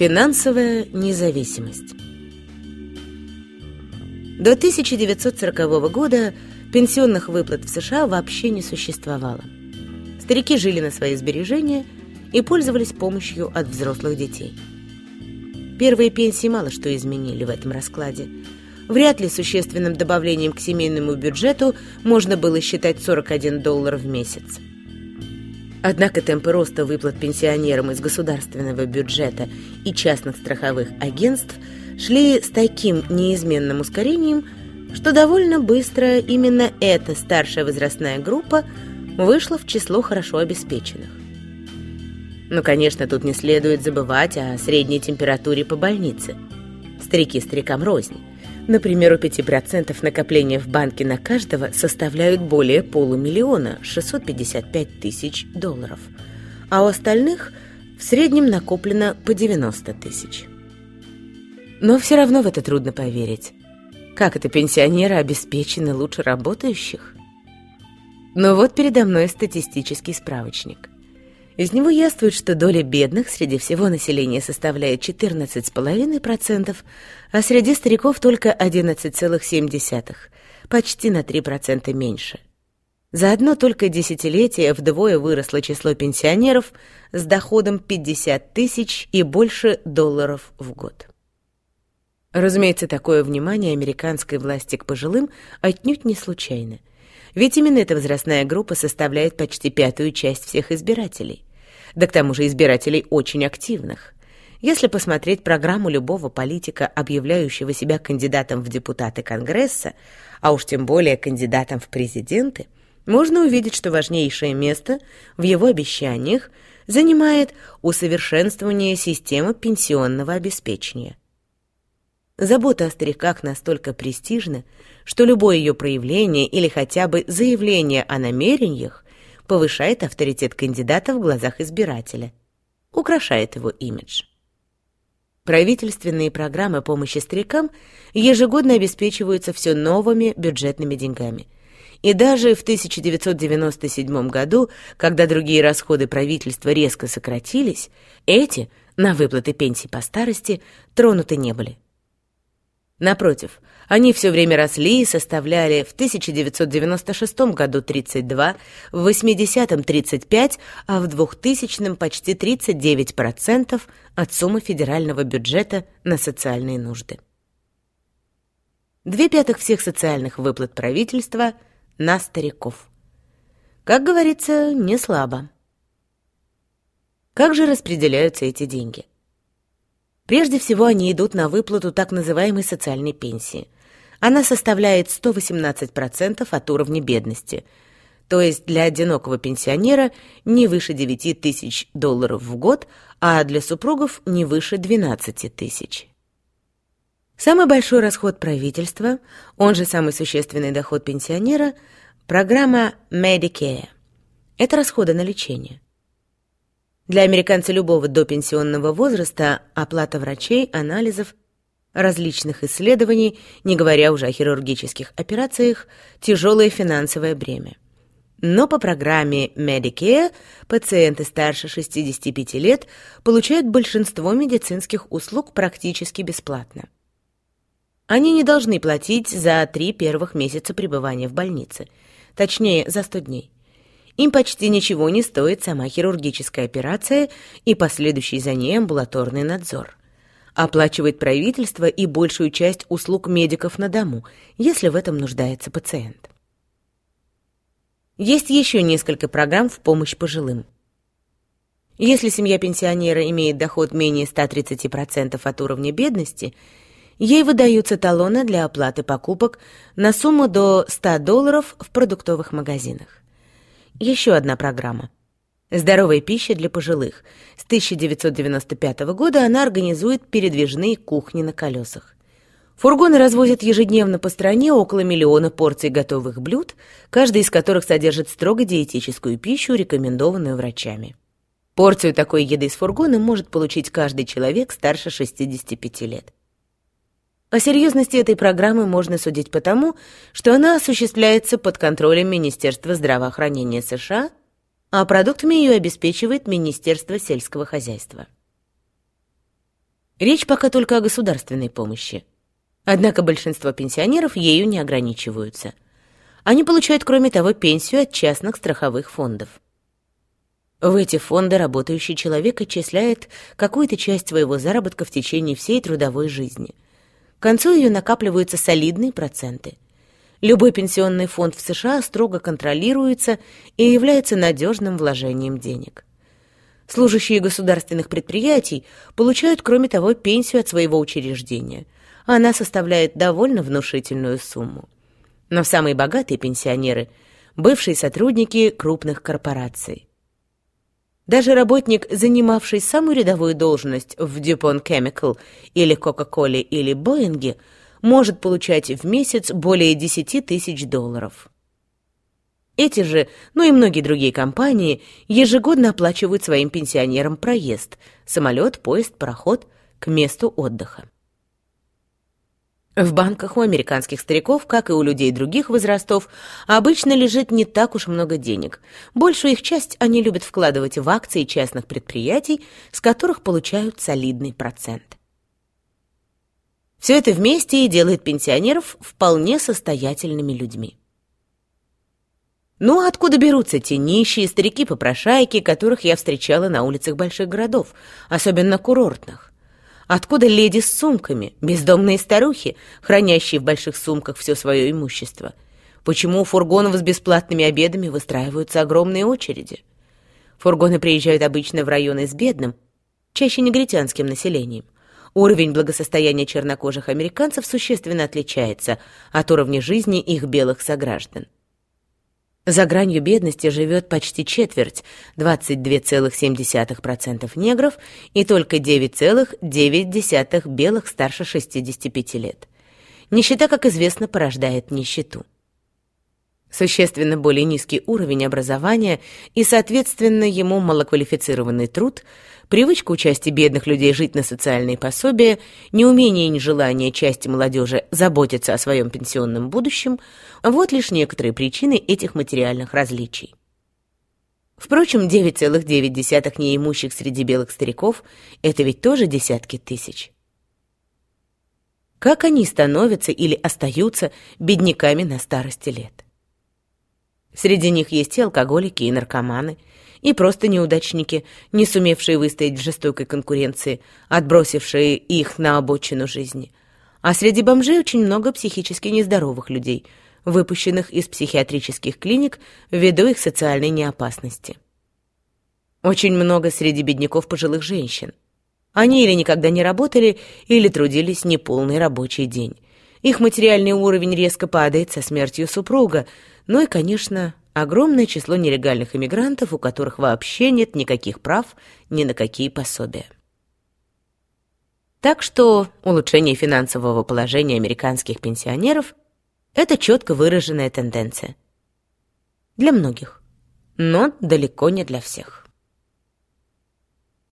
Финансовая независимость До 1940 года пенсионных выплат в США вообще не существовало. Старики жили на свои сбережения и пользовались помощью от взрослых детей. Первые пенсии мало что изменили в этом раскладе. Вряд ли существенным добавлением к семейному бюджету можно было считать 41 доллар в месяц. Однако темпы роста выплат пенсионерам из государственного бюджета и частных страховых агентств шли с таким неизменным ускорением, что довольно быстро именно эта старшая возрастная группа вышла в число хорошо обеспеченных. Но, конечно, тут не следует забывать о средней температуре по больнице. Старики старикам рознь. Например, у 5% накопления в банке на каждого составляют более полумиллиона, 655 тысяч долларов. А у остальных в среднем накоплено по 90 тысяч. Но все равно в это трудно поверить. Как это пенсионеры обеспечены лучше работающих? Но вот передо мной статистический справочник. Из него яствует, что доля бедных среди всего населения составляет 14,5%, а среди стариков только 11,7%, почти на 3% меньше. За одно только десятилетие вдвое выросло число пенсионеров с доходом 50 тысяч и больше долларов в год. Разумеется, такое внимание американской власти к пожилым отнюдь не случайно – ведь именно эта возрастная группа составляет почти пятую часть всех избирателей. Да к тому же избирателей очень активных. Если посмотреть программу любого политика, объявляющего себя кандидатом в депутаты Конгресса, а уж тем более кандидатом в президенты, можно увидеть, что важнейшее место в его обещаниях занимает усовершенствование системы пенсионного обеспечения. Забота о стариках настолько престижна, что любое ее проявление или хотя бы заявление о намерениях повышает авторитет кандидата в глазах избирателя, украшает его имидж. Правительственные программы помощи старикам ежегодно обеспечиваются все новыми бюджетными деньгами. И даже в 1997 году, когда другие расходы правительства резко сократились, эти, на выплаты пенсий по старости, тронуты не были. Напротив, они все время росли и составляли в 1996 году 32, в 80-м 35, а в 2000-м почти 39% от суммы федерального бюджета на социальные нужды. Две пятых всех социальных выплат правительства на стариков. Как говорится, не слабо. Как же распределяются эти деньги? Прежде всего, они идут на выплату так называемой социальной пенсии. Она составляет 118% от уровня бедности, то есть для одинокого пенсионера не выше 9 тысяч долларов в год, а для супругов не выше 12 тысяч. Самый большой расход правительства, он же самый существенный доход пенсионера, программа Medicare. Это расходы на лечение. Для американца любого допенсионного возраста оплата врачей, анализов, различных исследований, не говоря уже о хирургических операциях, тяжелое финансовое бремя. Но по программе Medicare пациенты старше 65 лет получают большинство медицинских услуг практически бесплатно. Они не должны платить за три первых месяца пребывания в больнице, точнее, за 100 дней. Им почти ничего не стоит сама хирургическая операция и последующий за ней амбулаторный надзор. Оплачивает правительство и большую часть услуг медиков на дому, если в этом нуждается пациент. Есть еще несколько программ в помощь пожилым. Если семья пенсионера имеет доход менее 130% от уровня бедности, ей выдаются талоны для оплаты покупок на сумму до 100 долларов в продуктовых магазинах. Еще одна программа. «Здоровая пища для пожилых». С 1995 года она организует передвижные кухни на колесах. Фургоны развозят ежедневно по стране около миллиона порций готовых блюд, каждый из которых содержит строго диетическую пищу, рекомендованную врачами. Порцию такой еды с фургона может получить каждый человек старше 65 лет. О серьезности этой программы можно судить потому, что она осуществляется под контролем Министерства здравоохранения США, а продуктами ее обеспечивает Министерство сельского хозяйства. Речь пока только о государственной помощи. Однако большинство пенсионеров ею не ограничиваются. Они получают, кроме того, пенсию от частных страховых фондов. В эти фонды работающий человек отчисляет какую-то часть своего заработка в течение всей трудовой жизни. К концу ее накапливаются солидные проценты. Любой пенсионный фонд в США строго контролируется и является надежным вложением денег. Служащие государственных предприятий получают, кроме того, пенсию от своего учреждения. Она составляет довольно внушительную сумму. Но самые богатые пенсионеры – бывшие сотрудники крупных корпораций. Даже работник, занимавший самую рядовую должность в DuPont Chemical или Coca-Cola или Боинге, может получать в месяц более 10 тысяч долларов. Эти же, ну и многие другие компании, ежегодно оплачивают своим пенсионерам проезд – самолет, поезд, пароход – к месту отдыха. В банках у американских стариков, как и у людей других возрастов, обычно лежит не так уж много денег. Большую их часть они любят вкладывать в акции частных предприятий, с которых получают солидный процент. Все это вместе и делает пенсионеров вполне состоятельными людьми. Ну а откуда берутся те нищие старики-попрошайки, которых я встречала на улицах больших городов, особенно курортных? Откуда леди с сумками, бездомные старухи, хранящие в больших сумках все свое имущество? Почему у фургонов с бесплатными обедами выстраиваются огромные очереди? Фургоны приезжают обычно в районы с бедным, чаще негритянским населением. Уровень благосостояния чернокожих американцев существенно отличается от уровня жизни их белых сограждан. За гранью бедности живет почти четверть, 22,7% негров и только 9,9% белых старше 65 лет. Нищета, как известно, порождает нищету существенно более низкий уровень образования и, соответственно, ему малоквалифицированный труд, привычка у части бедных людей жить на социальные пособия, неумение и нежелание части молодежи заботиться о своем пенсионном будущем – вот лишь некоторые причины этих материальных различий. Впрочем, 9,9 неимущих среди белых стариков – это ведь тоже десятки тысяч. Как они становятся или остаются бедняками на старости лет? Среди них есть и алкоголики, и наркоманы, и просто неудачники, не сумевшие выстоять в жестокой конкуренции, отбросившие их на обочину жизни. А среди бомжей очень много психически нездоровых людей, выпущенных из психиатрических клиник ввиду их социальной неопасности. Очень много среди бедняков пожилых женщин. Они или никогда не работали, или трудились неполный рабочий день. Их материальный уровень резко падает со смертью супруга, ну и, конечно, огромное число нелегальных иммигрантов, у которых вообще нет никаких прав ни на какие пособия. Так что улучшение финансового положения американских пенсионеров – это четко выраженная тенденция. Для многих, но далеко не для всех.